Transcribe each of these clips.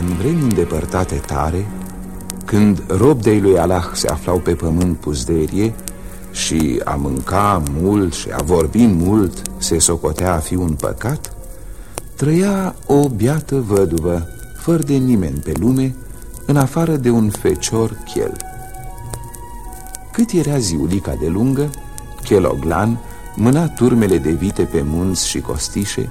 în vremi îndepărtate tare, când robdei lui Allah se aflau pe pământ puzderie și a mânca mult și a vorbi mult se socotea a fi un păcat, trăia o biată văduvă, fără de nimeni pe lume, în afară de un fecior chel. Cât era ziulica de lungă, Cheloglan mâna turmele de vite pe munți și costișe,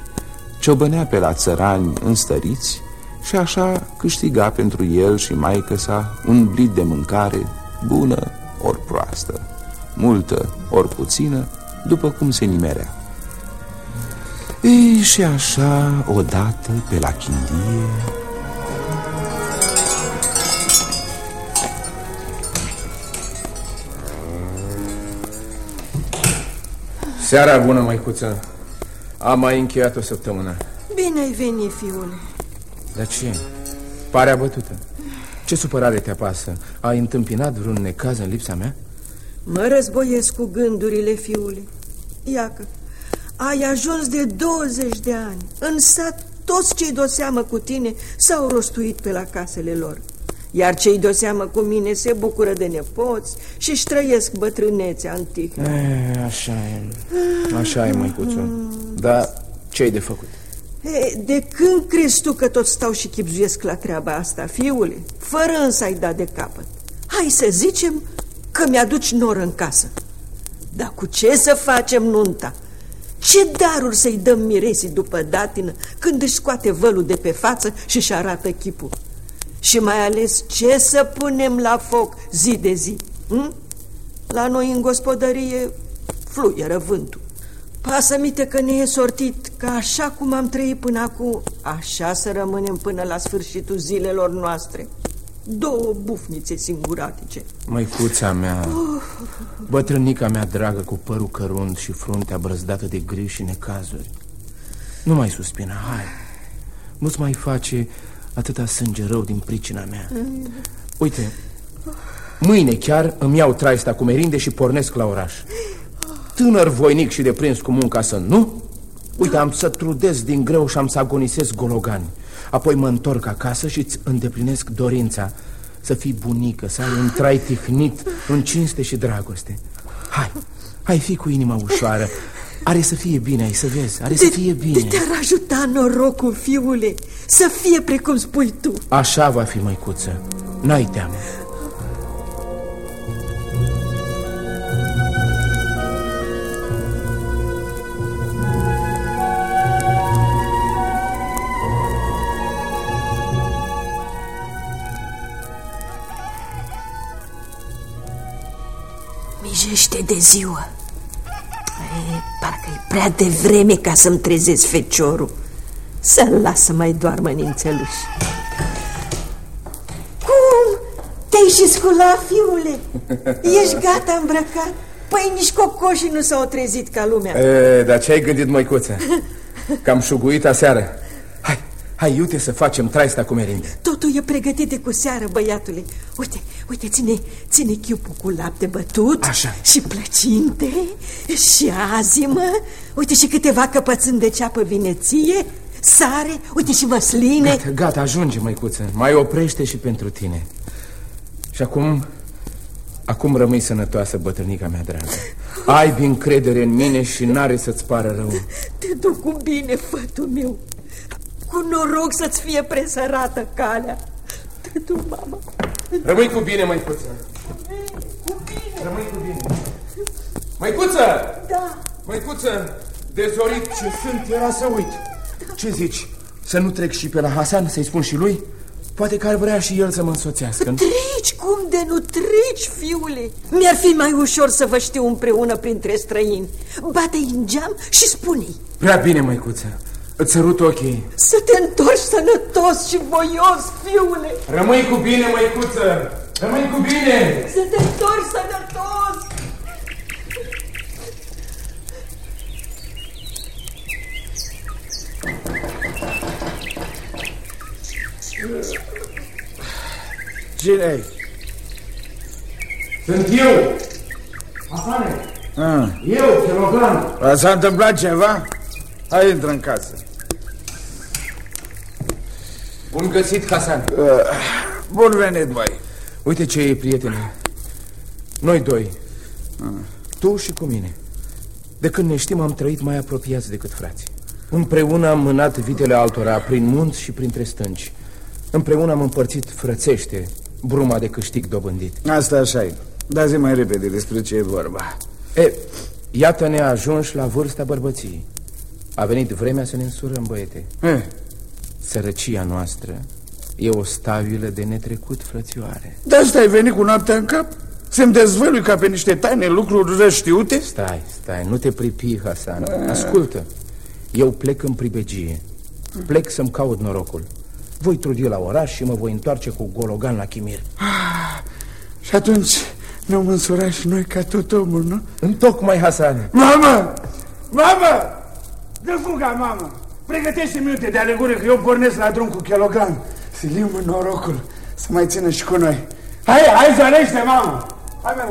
ciobănea pe la țărani înstăriți și așa câștiga pentru el și maică sa un blit de mâncare bună ori proastă, multă ori puțină, după cum se nimerea. Ei, și așa, odată, pe la chindie... Seara bună, măicuță. Am mai încheiat o săptămână. Bine ai venit, fiule. Dar ce? Pare abătută. Ce supărare te apasă? Ai întâmpinat vreun necaz în lipsa mea? Mă războiesc cu gândurile, fiule. Iacă, ai ajuns de 20 de ani. În sat, toți cei de seamă cu tine s-au rostuit pe la casele lor. Iar cei de seamă cu mine se bucură de nepoți și își trăiesc bătrânețea antică. E, așa e. Așa e, măicuțu. Dar ce-ai de făcut? E, de când crezi tu că tot stau și chipzuiesc la treaba asta, fiule? Fără însă ai dat de capăt. Hai să zicem că mi-aduci nor în casă. Dar cu ce să facem nunta? Ce daruri să-i dăm miresii după datină când își scoate vălul de pe față și își arată chipul? Și mai ales ce să punem la foc zi de zi? Hm? La noi în gospodărie fluieră vântul. Pasă-mite că ne e sortit că așa cum am trăit până acum, așa să rămânem până la sfârșitul zilelor noastre. Două bufnițe singuratice. Măicuța mea, bătrânica mea dragă cu părul cărunt și fruntea brăzdată de griji și necazuri. Nu mai suspina, hai. Nu-ți mai face atâta sânge rău din pricina mea. Uite, mâine chiar îmi iau traista cu merinde și pornesc la oraș. Tânăr voinic și deprins cu munca să nu? Uite, am să trudesc din greu și am să agonisesc gologani. Apoi mă întorc acasă și îți îndeplinesc dorința să fii bunică, să ai un trai tihnit, în cinste și dragoste. Hai, hai, fi cu inima ușoară. Are să fie bine, ai să vezi, are de, să fie bine. Te-ar ajuta norocul, fiule, să fie precum spui tu. Așa va fi, măicuță. N-ai teamă. Mijește de ziua. E, parcă e prea devreme ca să-mi trezesc feciorul. Să-l las să mai doarmă nințeluș. Cum? Te-ai și sculat, fiule? Ești gata îmbrăcat? Păi nici cocoșii nu s-au trezit ca lumea. E, dar ce ai gândit, măicuță? Că am șuguit aseară. Hai, hai, iute să facem traista cu merinde. Totul e pregătit de cu seară, băiatule. Uite, uite, ține, ține chiupul cu lapte bătut Așa. Și plăcinte Și azimă Uite și câteva căpățâni de ceapă vineție Sare, uite și măsline Gata, gata, ajunge, măicuță. Mai oprește și pentru tine. Și acum, acum rămâi sănătoasă, bătrânica mea dragă. Ai încredere în mine și n-are să-ți pară rău. Te duc cu bine, fătul meu Cu noroc să-ți fie presărată calea Te duc, mama Rămâi cu bine, măicuță. Cu bine Rămâi cu bine. Măicuță! Da Măicuță, dezorit ce sunt era să uit. Ce zici? Să nu trec și pe la Hasan, să-i spun și lui? Poate că ar vrea și el să mă însoțească. Trici, cum de nu trici, fiule? Mi-ar fi mai ușor să vă știu împreună printre străini Bate-i în geam și spune-i Prea bine, măicuță. Îți sărut ochii. Să te întorci sănătos și voios, fiule Rămâi cu bine, măicuță! Rămâi cu bine! Să te întorci sănătos Cine-i? Sunt eu! Hasane! Ah. Eu, Chelogan! S-a întâmplat ceva? Hai, intră în casă. Bun găsit, Hasan. Uh, bun venit, băi. Uite ce e, prietene. Noi doi. Uh. Tu și cu mine. De când ne știm am trăit mai apropiați decât frați. Împreună am mânat vitele altora prin munți și printre stânci. Împreună am împărțit frățește bruma de câștig dobândit. Asta așa e. Dați mai repede despre ce e vorba. E, iată ne ajuns la vârsta bărbăției. A venit vremea să ne însurăm, băiete. E? Sărăcia noastră e o stabilă de netrecut, frățioare. De asta ai venit cu noaptea în cap? Să-mi dezvălui ca pe niște taine lucruri răștiute? Stai, stai, nu te pripi, Hasan. A. Ascultă, eu plec în pribegie. Plec să-mi caut norocul. Voi trudi la oraș și mă voi întoarce cu gologan la Chimir. Ah, și atunci ne-am însurat și noi ca tot omul, nu? Întocmai, Hasan. Mamă! Mamă! Dă fuga, mamă! Pregătește minute de alegură că eu pornesc la drum cu kilogram. Silim norocul să mai țină și cu noi. Hai, hai, zărește, mamă! Hai, mai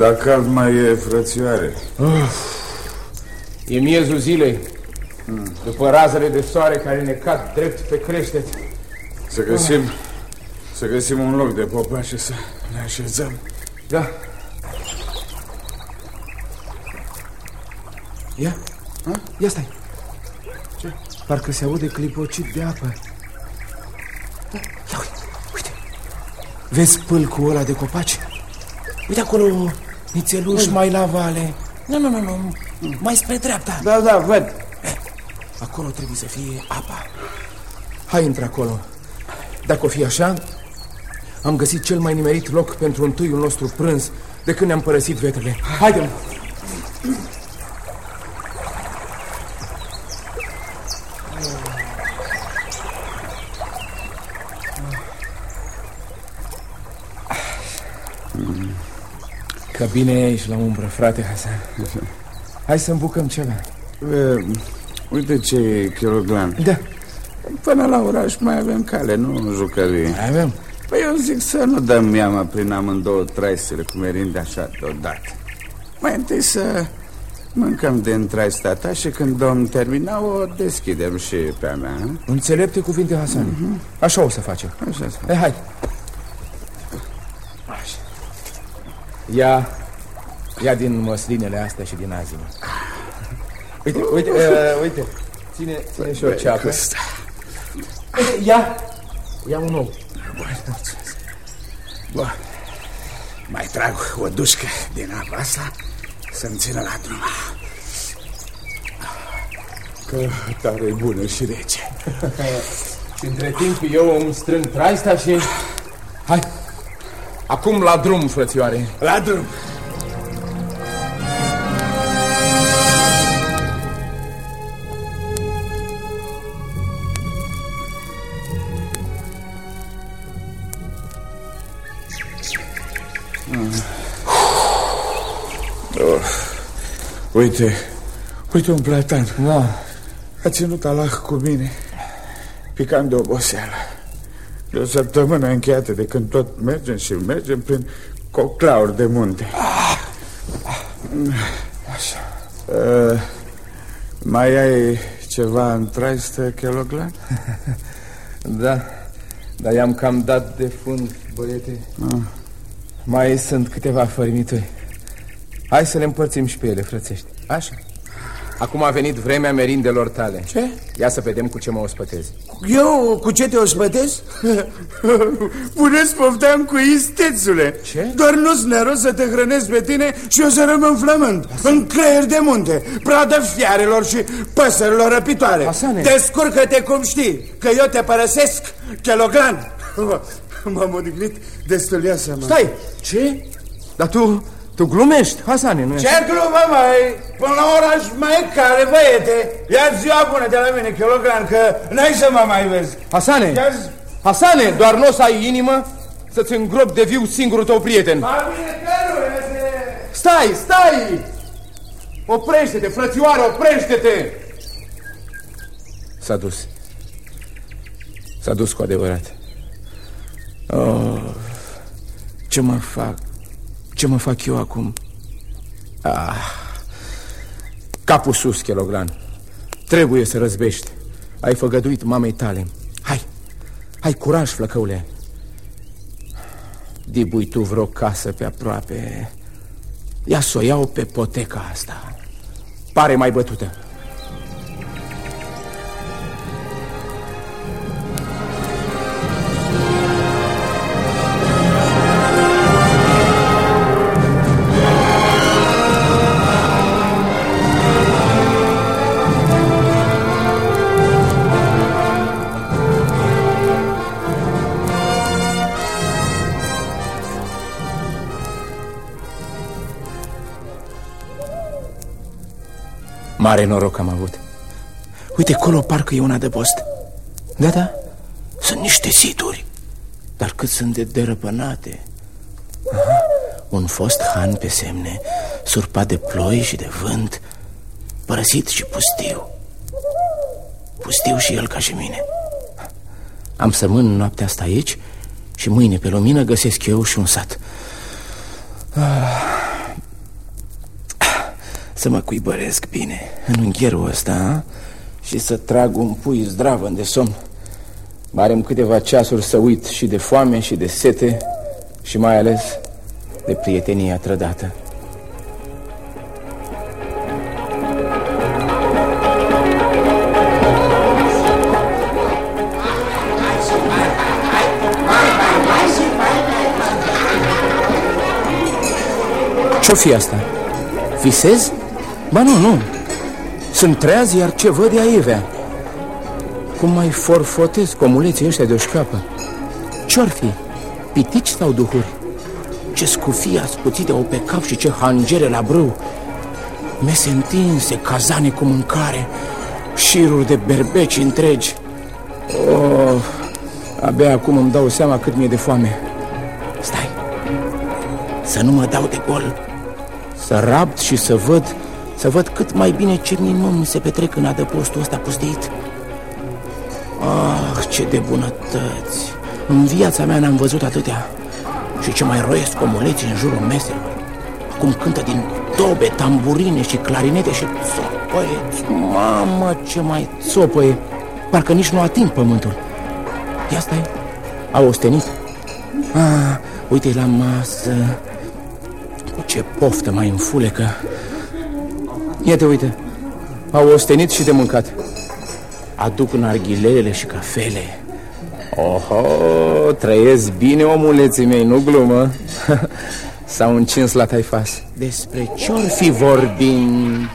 Dacă alt mai e, frățioare. Uf, e miezul zilei. Hmm. După razele de soare care ne cad drept pe creștet. Să găsim, să găsim un loc de popa și să ne așezăm. Da. Ia, ha? ia stai. Ce? Parcă se aude clipocit de apă. Da. Ia uite, uite. Vezi pâlcul ăla de copaci? Uite acolo Nițeluș mai la vale. Nu, nu, nu, nu, mai spre dreapta. Da, da, văd. Eh, acolo trebuie să fie apa. Hai, intră acolo. Dacă o fi așa, am găsit cel mai nimerit loc pentru întâiul nostru prânz de când ne-am părăsit vetrele. Haide-mă! Că bine e aici la umbră, frate Hasan. Hai să bucăm ceva. Uh, uite ce kilogram. Da. Până la oraș mai avem cale, nu jucării. Mai avem? Păi eu zic să nu dăm miama prin amândouă traisele cu merinde așa deodată. Mai întâi să mâncăm din traista ta și când domn termina o deschidem și pe a mea. Înțelepte cuvinte, Hasan. Uh mhm. -huh. Așa o să facem. Așa să facem. Eh, hai. Ia, ia din măslinele astea și din azimă. Uite, uite, uh, uite. Ține, ține și o ceapă. Uite, ia, ia un ou. Bun. Mai trag o dușcă din apa asta să-mi țină la drum. Că tare e bună și rece. și între timp eu îmi strâng traista și... Hai, Acum la drum, frățioare. La drum. Uite, uite un platan. Da. A ținut Allah cu mine, picam de oboseală. De o săptămână încheiată de când tot mergem și mergem prin coclauri de munte. Așa. Uh, mai ai ceva în traistă, Cheloglan? da, dar i-am cam dat de fund, băiete. Ah. Mai sunt câteva fărmituri. Hai să le împărțim și pe ele, frățești. Așa. Acum a venit vremea merindelor tale. Ce? Ia să vedem cu ce mă ospătezi. Eu cu ce te ospătez? Puneți pofteam cu istețule. Ce? Doar nu-ți neros să te hrănesc pe tine și eu să rămân flământ. Asta. În creier de munte, pradă fiarelor și păsărilor răpitoare. Asane. Descurcă-te cum știi, că eu te părăsesc, Chelogan. M-am odihnit destul ia seama. Stai, ce? Dar tu tu glumești, Hasane, nu Ce glumă, mai? Până la oraș mai e care, băiete. Ia ziua bună de la mine, kilogram, că n-ai să mă mai vezi. Hasane, Hasane, doar nu o să ai inimă să-ți îngrop de viu singurul tău prieten. Mai bine Stai, stai! Oprește-te, frățioară, oprește-te! s-a dus. S-a dus cu adevărat. Oh, ce mă fac? Ce mă fac eu acum? Ah, capul sus, Cheloglan. Trebuie să răzbești. Ai făgăduit mamei tale. Hai, hai curaj, flăcăule. Dibui tu vreo casă pe aproape. Ia să o iau pe poteca asta. Pare mai bătută. Mare noroc am avut. Uite, acolo parcă e un adăpost Da, da, sunt niște situri Dar cât sunt de derăpânate Aha, Un fost han pe semne Surpat de ploi și de vânt Părăsit și pustiu. Pustiu și el ca și mine. Am să mân noaptea asta aici Și mâine pe lumină găsesc eu și un sat. Ah să mă cuibăresc bine în ungherul ăsta a? și să trag un pui zdravă de somn. Mai câteva ceasuri să uit și de foame și de sete și mai ales de prietenia trădată. Ce-o fi asta? Visez? Ba nu, nu. Sunt treaz, iar ce văd e aievea Cum mai forfotez comuleții ăștia de-o șcapă? Ce-or fi? Pitici sau duhuri? Ce scufii ascuțite au pe cap și ce hangere la brâu? Mese întinse, cazane cu mâncare Șiruri de berbeci întregi. Oh, abia acum îmi dau seama cât mi-e de foame. Stai, să nu mă dau de gol. Să rabt și să văd să văd cât mai bine ce minuni se petrec în adăpostul ăsta pustit. Ah, ce de bunătăți. În viața mea n-am văzut atâtea. Și ce mai roiesc omuleții în jurul meselor Acum cântă din tobe, tamburine și clarinete și țopăie Mamă, ce mai țopăie Parcă nici nu ating pământul. Ia stai, a ostenit. Ah, uite la masă. Cu ce poftă mai înfulecă Iată, uite, au ostenit și de mâncat. Aduc narghilele și cafele. Oho, trăiesc bine omuleții mei, nu glumă. S-au încins la taifas. Despre ce-or fi vorbim?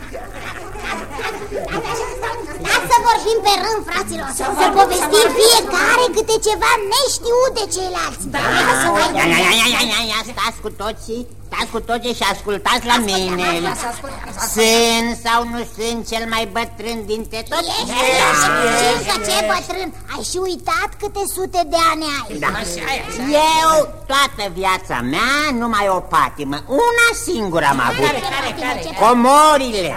Să vorbim pe rând, fraților. Să povestim fiecare câte ceva neștiut de ceilalți. Da, ia, ia, ia, ia, ia, ia, stați cu toții Stați cu toții și ascultați la mine. Sunt sau nu sunt cel mai bătrân dintre toți? Ești, da. ce bătrân. Ai și uitat câte sute de ani ai. Da. Eu toată viața mea numai o patimă. Una singură am avut. Comorile.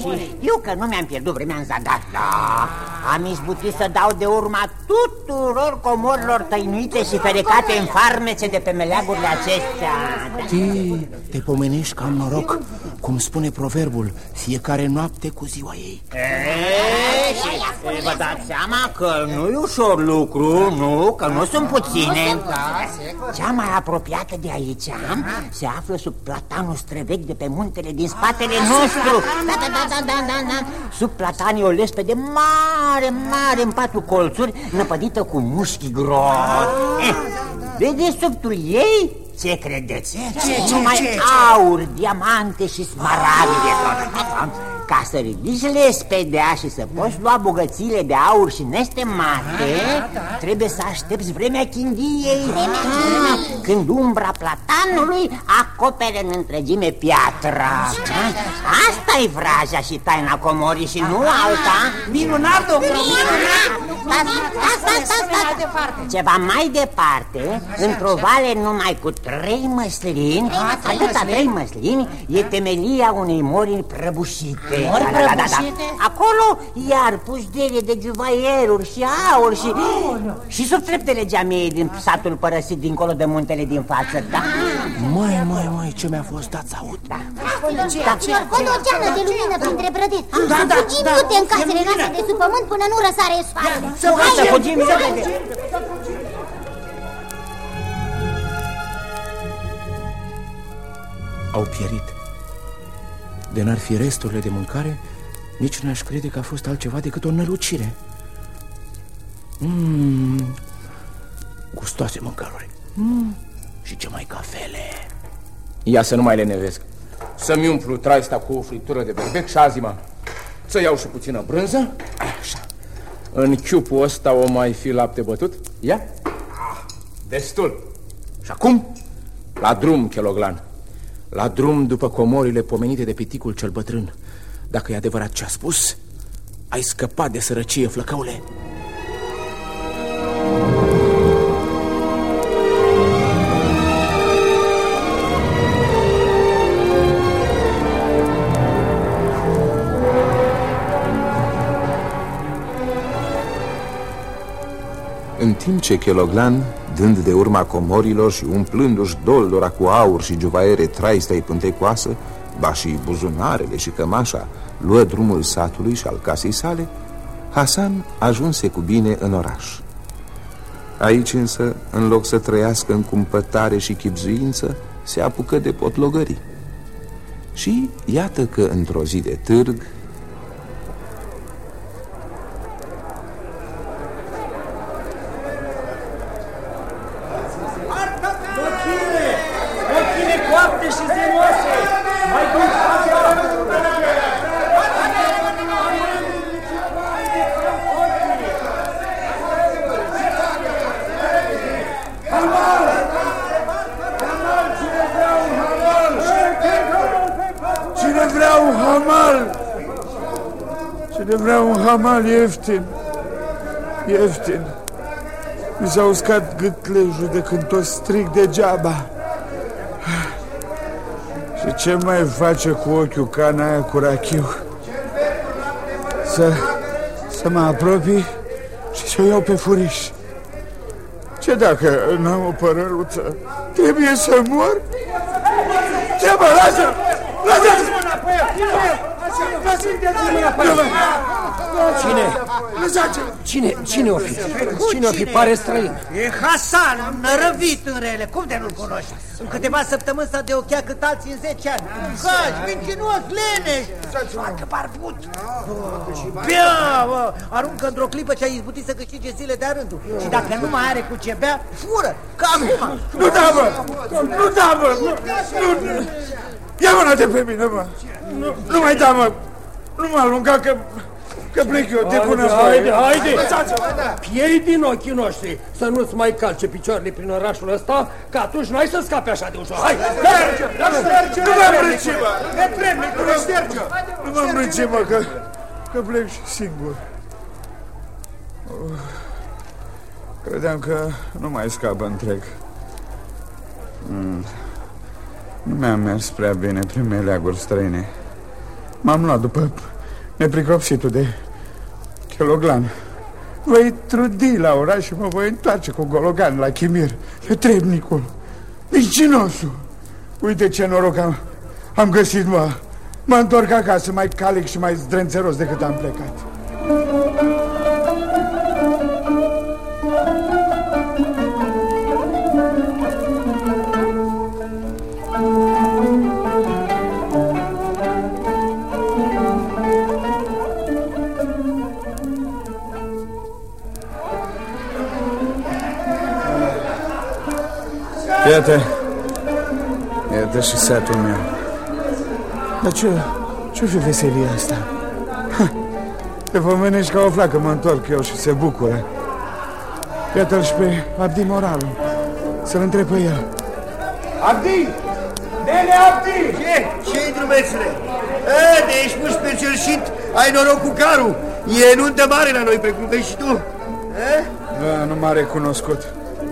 Și știu că nu mi-am pierdut vremea în zadar Da, am izbutit să dau de urma tuturor comorilor tăinuite și ferecate în farmece de pe meleagurile acestea da te pomenești ca noroc Cum spune proverbul Fiecare noapte cu ziua ei. E, și vă dați seama că nu e ușor lucru Nu, că nu sunt puține. Cea mai apropiată de aici Se află sub platanul străvechi de pe muntele din spatele nostru. Da, da, da, da, da, da, da. Sub platanii o lespede mare, mare în patru colțuri Năpădită cu mușchi gros. Eh, De desubtul ei ce credeți? Ce, ce, Numai ce, ce? aur, diamante și smaragde Ca să ridici lespedea și să poți lua bogățiile de aur și nestemate da, da. Trebuie să aștepți vremea chindiei. Vremea da, Când umbra platanului acopere în întregime piatra. Asta e vraja și taina comorii și nu alta. Minunat, domnul, minunat. sta, sta, sta, sta. Ceva mai departe, într-o vale numai cu trei măslini, atâta trei măslini, e temelia unei mori prăbușite. Mori Da, da, da, da, da. prăbușite? Acolo iar pușderie de juvaieruri și aur și... Și sub treptele geamiei din satul părăsit dincolo de muntele din față, da. Măi, măi, măi, ce mi-a fost dat să aud Da. Fraților, văd o geană de lumină printre brădeți. Da, da, Fugim da. du-te în casele noastre de sub pământ până nu răsare soarele. Hai să fugim repede. Au pierit De n-ar fi resturile de mâncare Nici n-aș crede că a fost altceva decât o nălucire. Mmm Gustoase mâncăruri. Mm. Și ce mai cafele. Ia să nu mai lenevesc Să-mi umplu traista cu o fritură de berbec și azima Să iau și puțină brânză. Așa. În chiupul ăsta o mai fi lapte bătut. Ia. Ah, Destul. Și acum La drum, Cheloglan La drum după comorile pomenite de piticul cel bătrân. Dacă e adevărat ce a spus Ai scăpat de sărăcie, flăcăule. În timp ce Cheloglan, dând de urma comorilor și umplându-și doldora cu aur și juvaiere traista-i pântecoasă, ba și buzunarele și cămașa, luă drumul satului și al casei sale, Hasan ajunse cu bine în oraș. Aici însă, în loc să trăiască în cumpătare și chipzuință, se apucă de potlogării. Și iată că într-o zi de târg, Ochile coapte și zemoase! Mai gustați Cine vrea un hamal? Cine vrea un hamal ieftin? Ieftin. Mi s-a uscat gâtlejul de când tot strig degeaba. Și ce mai face cu ochiul cana aia cu rachiu? Să, să mă apropii și să o iau pe furiș. Ce dacă n-am o părăruță? Trebuie să mor? Ce mă, lasă! Lasă! Cine? Lăsați! Cine? Cine o fi? Cine o fi? Pare străin. E Hasan, un nărăvit în rele. Cum de nu-l cunoști? În câteva săptămâni s-a de ochea cât alții în 10 ani. Gași, mincinos, leneș, facă barbut. Bea, bă, aruncă într-o clipă ce a izbutit să câștige zile de rândul. Și dacă nu mai are cu ce bea, fură, ca acum. Nu da, mă! Nu da, mă! Nu, nu. Ia mâna de pe mine, mă! Nu, nu mai da, mă! Nu mă arunca că, că plec eu, te pun Haide, înapoi. haide, haide! Lăsați-mă! Piei din ochii noștri să nu-ți mai calce picioarele prin orașul ăsta, că atunci n-ai să scapi așa de ușor. Hai, merge! Nu mă îmbrânci, mă! Nu mă șterge! Nu mă îmbrânci, mă, că, că plec și singur. Uf. Credeam că nu mai scapă întreg. Mm. Nu mi-a mers prea bine prin meleaguri străine. M-am luat după nepricopsitul de Cheloglan. Voi trudi la oraș și mă voi întoarce cu Gologan la Chimir, pe trebnicul, mincinosul. Uite ce noroc am, am găsit, mă. Mă întorc acasă mai calic și mai zdrențeros decât am plecat. Iată, iată și satul meu. Dar ce, ce fi veselia asta? Ha, te pomenești ca o flacă, mă întorc eu și se bucură. Iată-l și pe Abdi Moralu. Să-l întreb pe el. Abdi! Nene Abdi! Ce? Ce-i drumețule? E, de ești puși pe cerșit, ai noroc cu carul. E nuntă mare la noi, precum vezi și tu. Da, nu m-a recunoscut.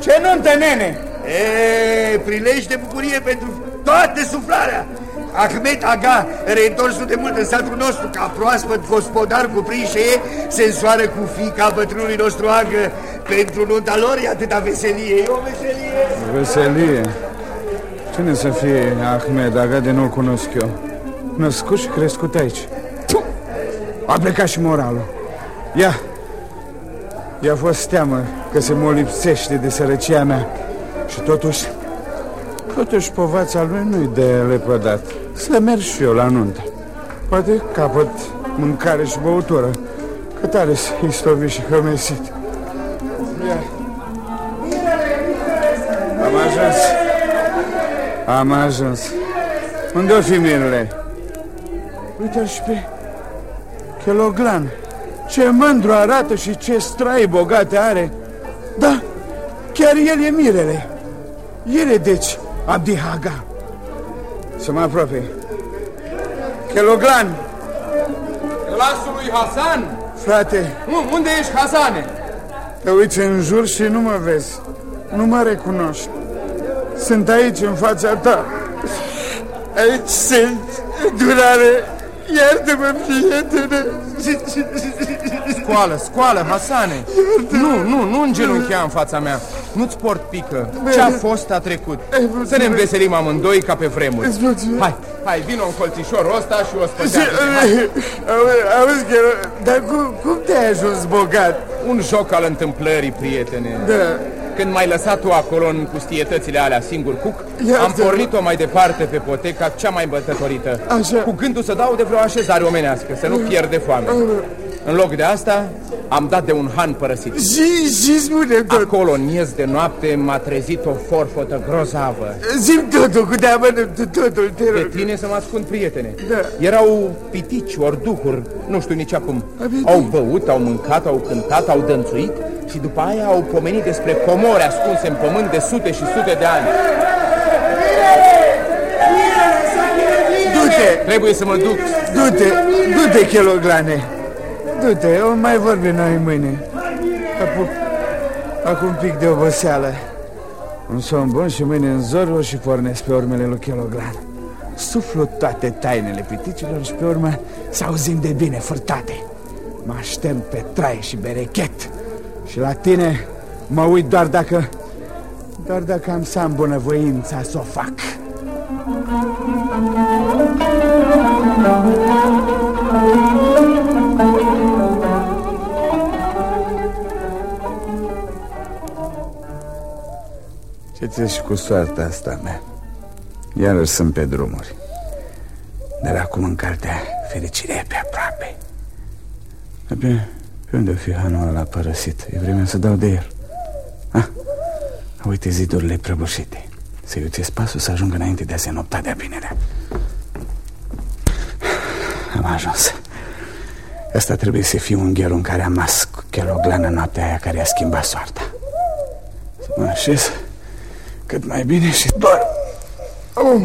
Ce nuntă, nene? E, prilej de bucurie pentru toată suflarea. Ahmed Aga, reîntorsul de mult în satul nostru, ca proaspăt gospodar cu prinșe, se însoară cu fica bătrânului nostru Agă. Pentru nunta lor e atâta veselie, e o veselie. Veselie? Cine să fie Ahmed Aga de nu-l cunosc eu? Născut și crescut aici. Tu! A plecat și moralul. Ia! I-a fost teamă că se mă lipsește de sărăcia mea. Și totuși, totuși povața lui nu-i de lepădat. Să merg și eu la nuntă. Poate capăt mâncare și băutură. Că tare istovit și hămesit. Ia. Am ajuns. Am ajuns. Unde o fi mirele? Uite-l și pe Cheloglan. Ce mândru arată și ce strai bogate are. Da, chiar el e mirele. El e, deci, Abdi Haga. Să mă apropie. Cheloglan! Glasul lui Hasan? Frate, Nu, unde ești, Hasane? te uiți în jur și nu mă vezi. Nu mă recunoști. Sunt aici, în fața ta. Aici sunt, durare. Iartă-mă, prietene. Scoală, scoală, Hasane. Nu, nu, nu îngenunchea în fața mea. Nu-ți port pică. Ce-a fost a trecut? Să ne înveselim amândoi ca pe vremuri. Hai, hai, vină un colțișorul ăsta și o spătează Auzi, Chelo, dar cum, cum te-ai ajuns bogat? Un joc al întâmplării, prietene. Da. Când m-ai lăsat tu acolo în pustietățile alea singur cuc Iată. Am pornit-o mai departe pe poteca cea mai îmbătătorită. Așa. Cu gândul să dau de vreo așezare omenească Să nu pierd de foame În loc de asta am dat de un han părăsit Și, și spune tot. Acolo, în miez de noapte, m-a trezit o forfotă grozavă Zim totul, cu de totul, te Pe rog. tine să mă ascund, prietene Da. Erau pitici, ori duhuri, nu știu nici acum Abia Au băut, au mâncat, au cântat, au dănțuit Și după aia au pomenit despre comori ascunse în pământ de sute și sute de ani Du-te, Trebuie să mă duc du-te, du-te, Cheloglane. Du-te, o mai vorbim noi mâine. Apuc, acum un pic de oboseală. Un somn bun și mâine în zor o și pornesc pe urmele lui Cheloglan. Suflu toate tainele piticilor și pe urmă să auzim de bine furtate. Mă aștept pe trai și berechet. Și la tine mă uit doar dacă... Doar dacă am să am bunăvoința să o fac. Ce ți cu soarta asta mea? Iarăși sunt pe drumuri. Dar acum în cartea fericirea e pe aproape. Pe, pe unde o fi hanul ăla părăsit? E vremea să dau de el. Ah, uite zidurile prăbușite. Să-i uite pasul să ajungă înainte de a se nopta de-a binerea. Am ajuns. Asta trebuie să fie ungherul în care am mas cu cheloglană noaptea aia care a schimbat soarta. Să mă așez cât mai bine și doar... Oh.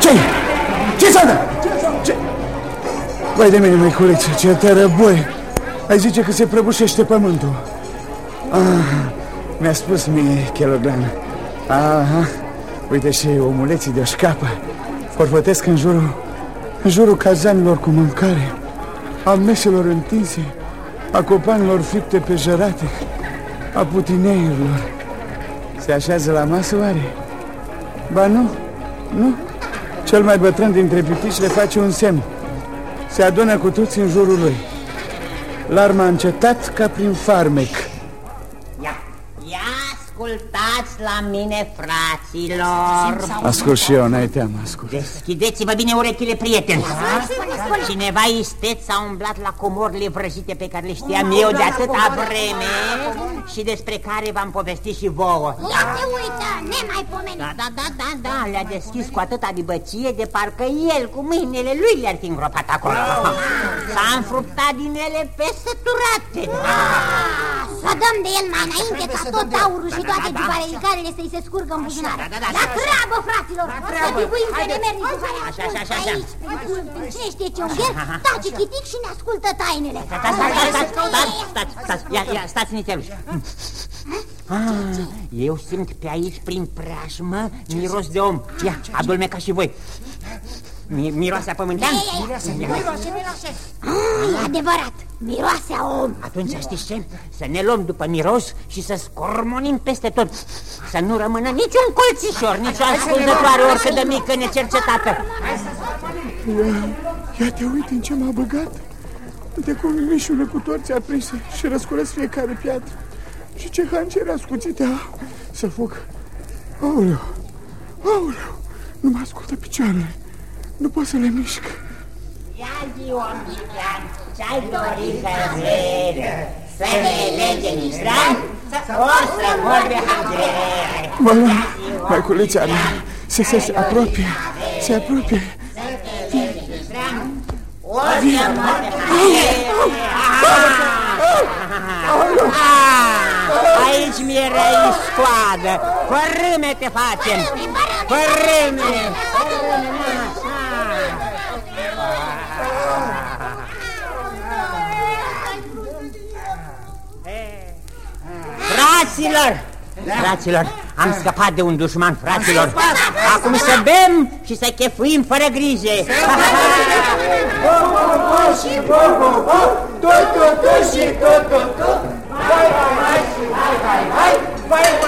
ce ce s-a dat? Ce? Vai de mine, măiculiță, ce tărăboi Ai zice că se prăbușește pământul. Ah, Mi-a spus mie, Cheloglan Aha, uite și omuleții de șcapă. Forfătesc în jurul În jurul cazanilor cu mâncare A meselor întinse A copanilor fripte pe jărate A putineiurilor Se așează la masă oare? Ba nu, nu. Cel mai bătrân dintre pitici le face un semn. Se adună cu toți în jurul lui Larma a încetat ca prin farmec. Ia, ia ascultați la mine, fraților Ascult și eu, n-ai teamă, ascult Deschideți-vă bine urechile, prieteni Cineva isteț a umblat la comorile vrăjite pe care le știam eu de atâta vreme și despre care v-am povestit și vouă. Ia te uită, nemaipomenit. Da, da, da, da, da, le-a deschis cu atâta dibăție de parcă el cu mâinile lui le-ar fi îngropat acolo. S-a înfruptat din ele peste turate. Ah, să dăm de el mai înainte ca tot aurul și toate duparelicarele să-i se scurgă în buzunar. La treabă, fraților! Să bibuim pe demernici care Așa, așa, așa, așa. Aici, cine știe ce ungher, tace chitic și ne ascultă tainele. Stați, stați, stați, stați, stați, stați, ia, ia, stați nițeluși. Ah, eu simt pe aici, prin preajmă, miros de om. Ia, adulme ca și voi. Mi miroase a pământean? Miroase, miroase, miroase. Ah, e adevărat, miroase a om. Atunci știți ce? Să ne luăm după miros și să scormonim peste tot. Să nu rămână niciun colțișor, nicio ascultătoare, oricât de mică necercetată. Ia, ia te uite în ce m-a băgat. Uite cum mișule cu torții aprinse și răsculesc fiecare piatră. Și ce hancere ascuțite au să fug. Aoleu, aoleu, nu mă ascultă picioarele. Nu pot să le mișc. Ia zi, om gigant, ce-ai dorit să vede? Să ne lege din stran, o să vorbe hangere. Mă lua, maiculița mea, se, se, se apropie, se apropie. O să vorbe hangere. Aici mi-e răi scoadă. Fărâme te facem. Fărâme. Fraților! Fraților, am scăpat de un dușman, fraților. Acum să bem și să chefuim fără grijă. și bo, bo, bo, tot, tot, tot și tot, tot, tot. Hai, hai, hai și hai, hai, hai, hai, hai, hai.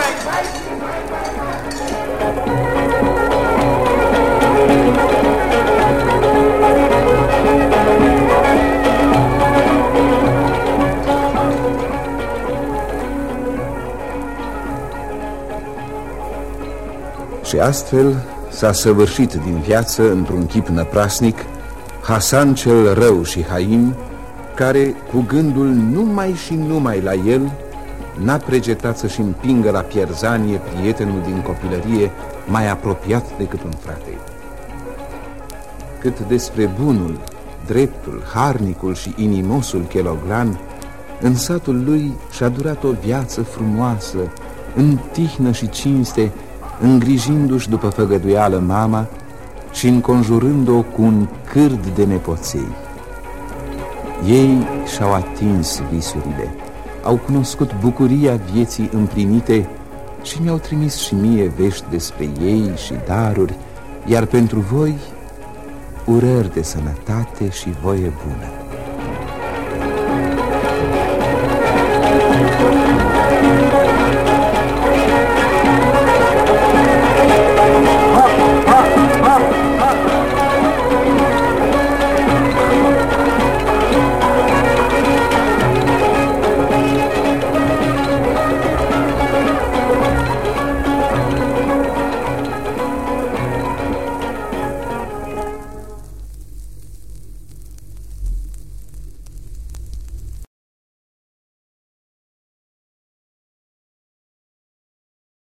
Și astfel s-a săvârșit din viață, într-un chip năprasnic, Hasan cel rău și hain, care, cu gândul numai și numai la el, n-a pregetat să-și împingă la pierzanie prietenul din copilărie mai apropiat decât un frate. Cât despre bunul, dreptul, harnicul și inimosul Cheloglan, în satul lui și-a durat o viață frumoasă, în tihnă și cinste, îngrijindu-și după făgăduială mama și înconjurând-o cu un cârd de nepoței. Ei și-au atins visurile, au cunoscut bucuria vieții împlinite și mi-au trimis și mie vești despre ei și daruri, iar pentru voi urări de sănătate și voie bună.